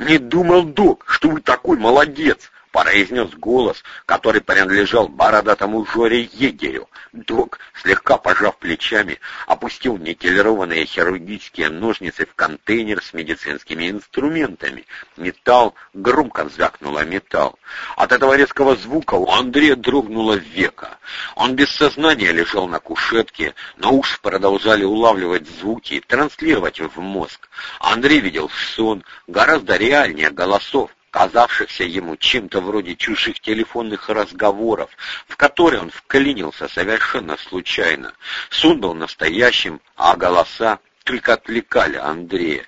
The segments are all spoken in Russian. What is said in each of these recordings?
«Не думал, док, что вы такой молодец!» — произнес голос, который принадлежал бородатому Жоре Егерю. Док, слегка пожав плечами, опустил никелированные хирургические ножницы в контейнер с медицинскими инструментами. Металл громко звякнуло металл. От этого резкого звука у Андрея дрогнуло века. Он без сознания лежал на кушетке, но уж продолжали улавливать звуки и транслировать в мозг. Андрей видел сон гораздо реальнее голосов, казавшихся ему чем-то вроде чужих телефонных разговоров, в которые он вклинился совершенно случайно. Сон был настоящим, а голоса только отвлекали Андрея.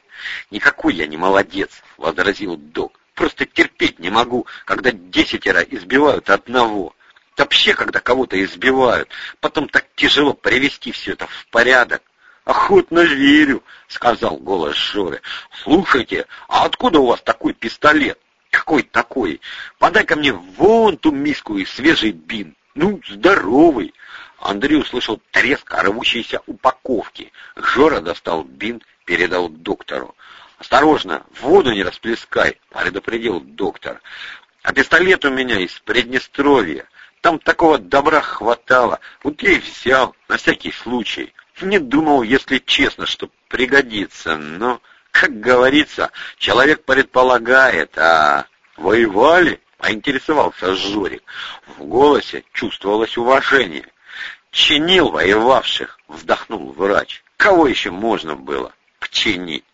«Никакой я не молодец», — возразил док. «Просто терпеть не могу, когда десятеро избивают одного. Вообще, когда кого-то избивают, потом так тяжело привести все это в порядок. «Охотно верю», — сказал голос Жоры. «Слушайте, а откуда у вас такой пистолет?» «Какой такой? Подай-ка мне вон ту миску и свежий бин. Ну, здоровый!» Андрей услышал треск рвущейся упаковки. Жора достал бин, передал доктору. «Осторожно, воду не расплескай», — предупредил доктор. «А пистолет у меня из Приднестровья. Там такого добра хватало. Вот я и взял, на всякий случай. Не думал, если честно, что пригодится, но...» Как говорится, человек предполагает, а воевали? Поинтересовался Жорик. В голосе чувствовалось уважение. «Чинил воевавших!» — вздохнул врач. «Кого еще можно было починить?»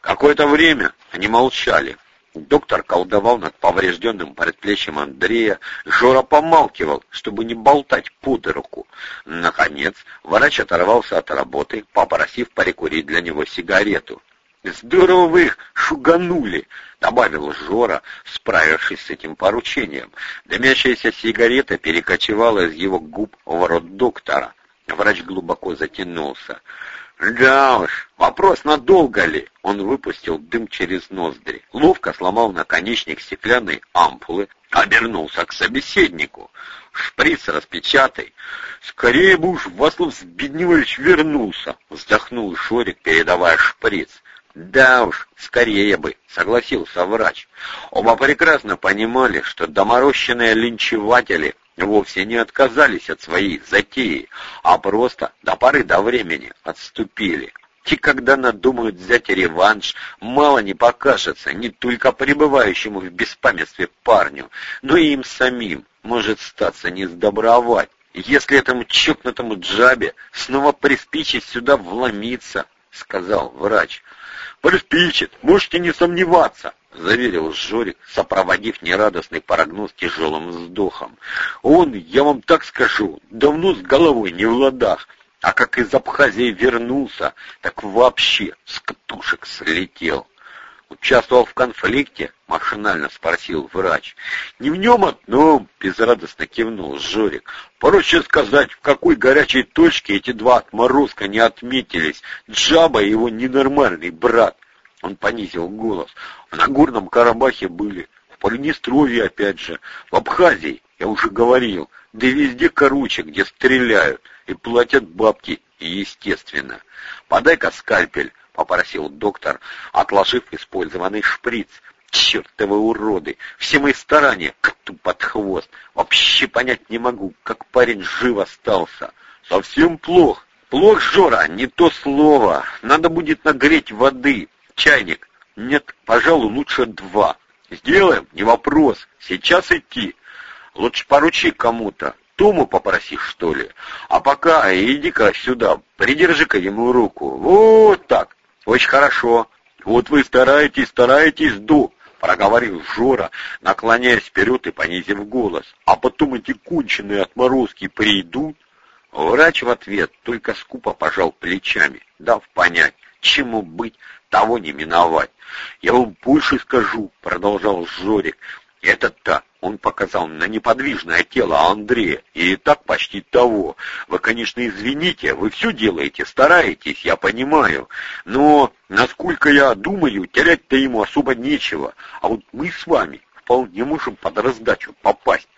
Какое-то время они молчали. Доктор колдовал над поврежденным предплечьем Андрея. Жора помалкивал, чтобы не болтать под руку. Наконец, врач оторвался от работы, попросив прикурить для него сигарету. «Здорово вы их шуганули!» — добавил Жора, справившись с этим поручением. Дымящаяся сигарета перекочевала из его губ в рот доктора. Врач глубоко затянулся. «Да уж, вопрос, надолго ли?» Он выпустил дым через ноздри, ловко сломал наконечник стеклянной ампулы, обернулся к собеседнику. «Шприц распечатай!» «Скорее бы уж Васлав Збедневич вернулся!» — вздохнул Шорик, передавая шприц. «Да уж, скорее бы», — согласился врач. Оба прекрасно понимали, что доморощенные линчеватели вовсе не отказались от своей затеи, а просто до поры до времени отступили. И когда надумают взять реванш, мало не покажется не только пребывающему в беспамятстве парню, но и им самим может статься не сдобровать. Если этому чокнутому джабе снова приспичит сюда вломиться, — сказал врач, — «Приспичит, можете не сомневаться», — заверил Жорик, сопроводив нерадостный прогноз тяжелым вздохом. «Он, я вам так скажу, давно с головой не в ладах, а как из Абхазии вернулся, так вообще с катушек слетел». «Участвовал в конфликте?» — машинально спросил врач. «Не в нем одном», — безрадостно кивнул Жорик. «Проще сказать, в какой горячей точке эти два отморозка не отметились. Джаба и его ненормальный брат». Он понизил голос. «В Нагорном Карабахе были, в Приднестровье опять же, в Абхазии, я уже говорил, да везде короче, где стреляют, и платят бабки, естественно. Подай-ка скальпель, попросил доктор, отложив использованный шприц. Чертовы уроды! Все мои старания коту под хвост. Вообще понять не могу, как парень жив остался. Совсем плохо. Плох, Жора, не то слово. Надо будет нагреть воды. Чайник. Нет, пожалуй, лучше два. Сделаем, не вопрос. Сейчас идти. Лучше поручи кому-то. Тому попроси, что ли. А пока иди-ка сюда, придержи-ка ему руку. Вот так. Очень хорошо. Вот вы стараетесь, стараетесь, ду, проговорил Жора, наклоняясь вперед и понизив голос. А потом эти конченые отморозки придут. Врач в ответ только скупо пожал плечами, дав понять, чему быть, того не миновать. Я вам больше скажу, продолжал Жорик, это-то он показал на неподвижное тело Андрея, и так почти того. Вы, конечно, извините, вы все делаете, стараетесь, я понимаю, но, насколько я думаю, терять-то ему особо нечего, а вот мы с вами вполне можем под раздачу попасть.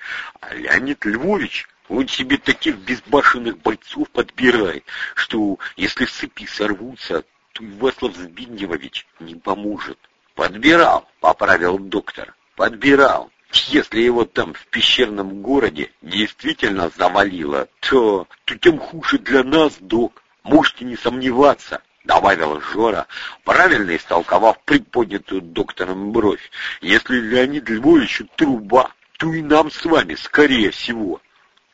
А Леонид Львович, он себе таких безбашенных бойцов подбирает, что если с цепи сорвутся, то и Васлав Збигневович не поможет. «Подбирал», — поправил доктор. «Подбирал. Если его там в пещерном городе действительно завалило, то, то тем хуже для нас, док. Можете не сомневаться». — добавил Жора, правильно истолковав приподнятую доктором бровь. «Если Леонид Львович труба, то и нам с вами, скорее всего,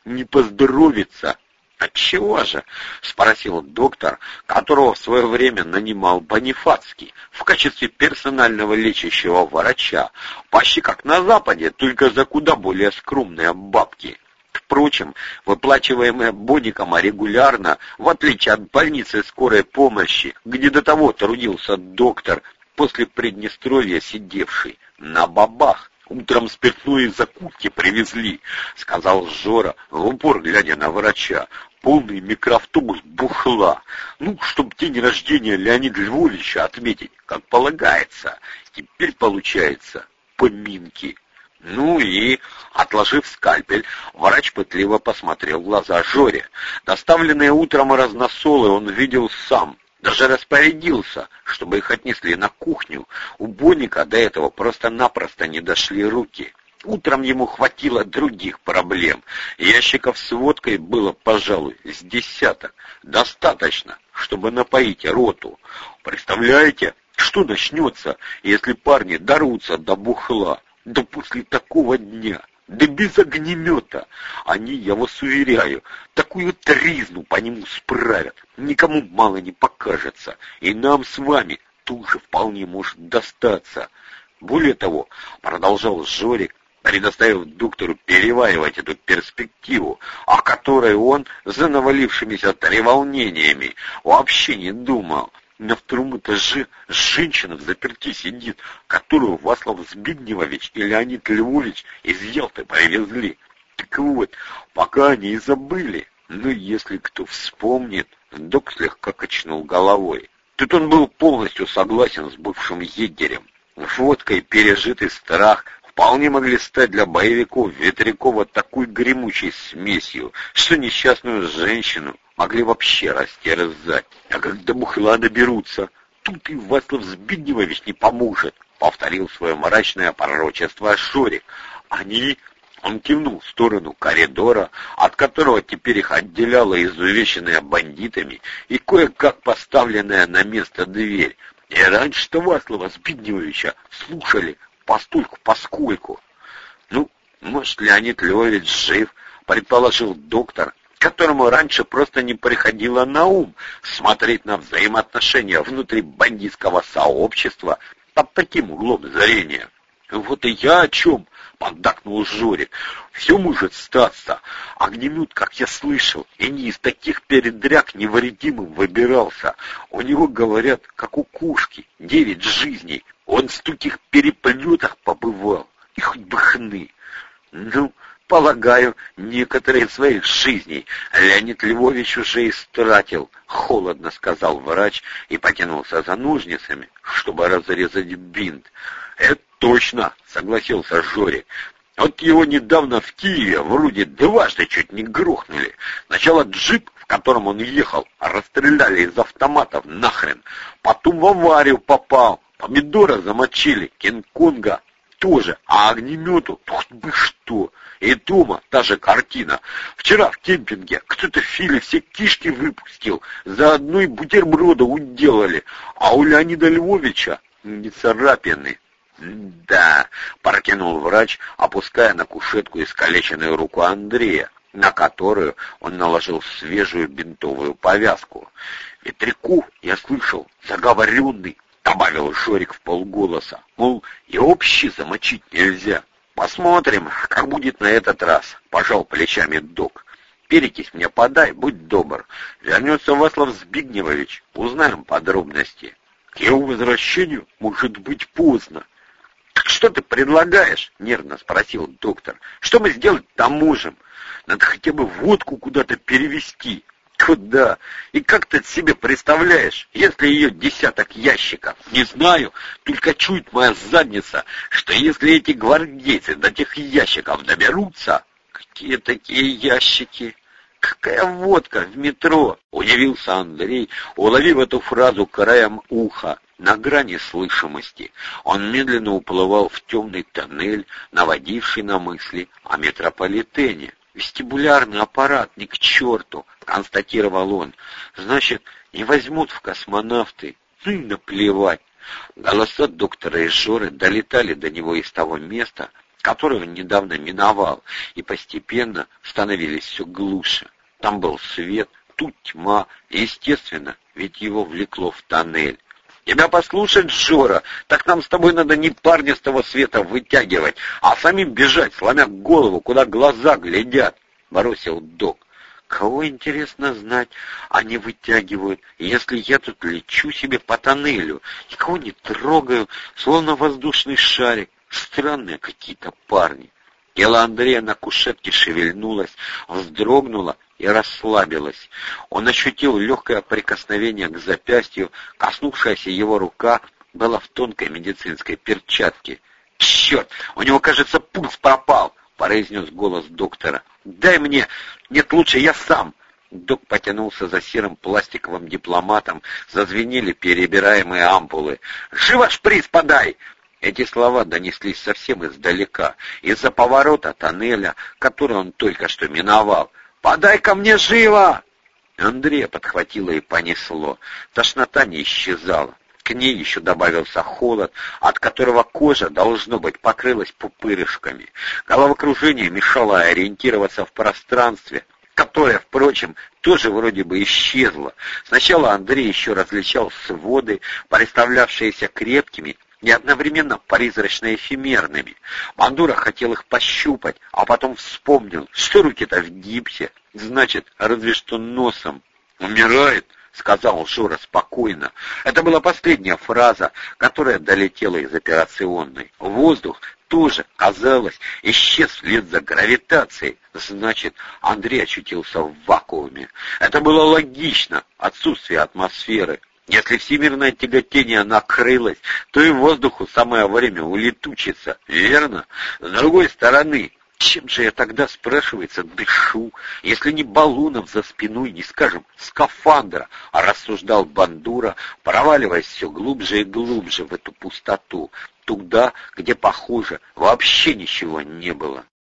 не поздоровится». «Отчего же?» — спросил доктор, которого в свое время нанимал Бонифацкий в качестве персонального лечащего врача, почти как на Западе, только за куда более скромные бабки. Впрочем, выплачиваемые Боником регулярно, в отличие от больницы скорой помощи, где до того трудился доктор, после Приднестровья сидевший, на бабах. «Утром спиртное закутки привезли», — сказал Жора, в упор глядя на врача. «Полный микроавтобус бухла. Ну, чтоб день рождения Леонида Львовича отметить, как полагается. Теперь получается поминки». Ну и, отложив скальпель, врач пытливо посмотрел в глаза Жоре. Доставленные утром разносолы он видел сам, даже распорядился, чтобы их отнесли на кухню. У Боника до этого просто-напросто не дошли руки. Утром ему хватило других проблем. Ящиков с водкой было, пожалуй, с десяток. Достаточно, чтобы напоить роту. Представляете, что начнется, если парни дарутся до бухла? Да после такого дня, да без огнемета, они, я вас уверяю, такую тризну по нему справят, никому мало не покажется, и нам с вами тоже вполне может достаться. Более того, продолжал Жорик, предоставив доктору переваривать эту перспективу, о которой он за навалившимися треволнениями вообще не думал, на втором этаже женщина в заперти сидит, которую Васлав Збигневович и Леонид Львович из Ялты привезли. Так вот, пока они и забыли. Но если кто вспомнит, док слегка качнул головой. Тут он был полностью согласен с бывшим егерем. Водкой пережитый страх вполне могли стать для боевиков Ветрякова такой гремучей смесью, что несчастную женщину могли вообще растерзать. А когда бухла наберутся, тут и Васлав Збигневович не поможет, — повторил свое мрачное пророчество Шурик. Они... Он кивнул в сторону коридора, от которого теперь их отделяла изувеченная бандитами и кое-как поставленная на место дверь. И раньше-то Васлава Збигневовича слушали постольку-поскольку. Ну, может, Леонид Львович жив, предположил доктор, которому раньше просто не приходило на ум смотреть на взаимоотношения внутри бандитского сообщества под таким углом зрения. «Вот и я о чем!» — поддакнул Жорик. «Все может статься. Огнемет, как я слышал, и не из таких передряг невредимым выбирался. У него, говорят, как у кошки, девять жизней. Он в стольких переплетах побывал, и хоть бы хны. Ну, Полагаю, некоторые своих жизней Леонид Львович уже истратил, холодно сказал врач и потянулся за ножницами, чтобы разрезать бинт. Это точно, согласился Жорик. Вот его недавно в Киеве вроде дважды чуть не грохнули. Сначала джип, в котором он ехал, расстреляли из автоматов нахрен. Потом в аварию попал, помидора замочили, Кинг-Конга тоже, а огнемету хоть бы что. И дома та же картина. Вчера в кемпинге кто-то Филе все кишки выпустил, за одной бутерброда уделали, а у Леонида Львовича не царапины. «Да», — прокинул врач, опуская на кушетку искалеченную руку Андрея, на которую он наложил свежую бинтовую повязку. «Ветряку, я слышал, заговоренный, добавил Шорик в полголоса. Мол, и общий замочить нельзя. Посмотрим, как будет на этот раз, пожал плечами док. Перекись мне подай, будь добр. Вернется Васлав Збигневович, узнаем подробности. К его возвращению может быть поздно. «Так что ты предлагаешь?» — нервно спросил доктор. «Что мы сделать-то можем? Надо хотя бы водку куда-то перевести. Куда? И как ты себе представляешь, если ее десяток ящиков? Не знаю, только чует моя задница, что если эти гвардейцы до тех ящиков доберутся... Какие такие ящики? Какая водка в метро? Удивился Андрей, уловив эту фразу краем уха. на грани слышимости. Он медленно уплывал в темный тоннель, наводивший на мысли о метрополитене. «Вестибулярный аппарат, ни к черту!» — констатировал он. «Значит, не возьмут в космонавты. Ну и наплевать!» Голоса доктора и Жоры долетали до него из того места, которое он недавно миновал, и постепенно становились все глуше. Там был свет, тут тьма, естественно, ведь его влекло в тоннель. Тебя послушать, Жора, так нам с тобой надо не парня с того света вытягивать, а самим бежать, сломя голову, куда глаза глядят, — бросил док. Кого, интересно знать, они вытягивают, если я тут лечу себе по тоннелю, никого не трогаю, словно воздушный шарик. Странные какие-то парни. Тело Андрея на кушетке шевельнулось, вздрогнуло и расслабилось. Он ощутил легкое прикосновение к запястью, коснувшаяся его рука была в тонкой медицинской перчатке. «Черт! У него, кажется, пульс пропал!» — произнес голос доктора. «Дай мне! Нет, лучше я сам!» Док потянулся за серым пластиковым дипломатом, зазвенели перебираемые ампулы. «Живо шприц подай!» Эти слова донеслись совсем издалека, из-за поворота тоннеля, который он только что миновал. «Подай ко мне живо!» Андрея подхватило и понесло. Тошнота не исчезала. К ней еще добавился холод, от которого кожа, должно быть, покрылась пупырышками. Головокружение мешало ориентироваться в пространстве, которое, впрочем, тоже вроде бы исчезло. Сначала Андрей еще различал своды, представлявшиеся крепкими и одновременно призрачно-эфемерными. Мандура хотел их пощупать, а потом вспомнил, что руки-то в гипсе, значит, разве что носом. «Умирает?» — сказал Жора спокойно. Это была последняя фраза, которая долетела из операционной. Воздух тоже, казалось, исчез вслед за гравитацией. Значит, Андрей очутился в вакууме. Это было логично, отсутствие атмосферы. Если всемирное тяготение накрылось, то и воздуху самое время улетучиться, верно? С другой стороны, чем же я тогда, спрашивается, дышу, если не баллоном за спиной, не, скажем, скафандра, а рассуждал Бандура, проваливаясь все глубже и глубже в эту пустоту, туда, где, похоже, вообще ничего не было.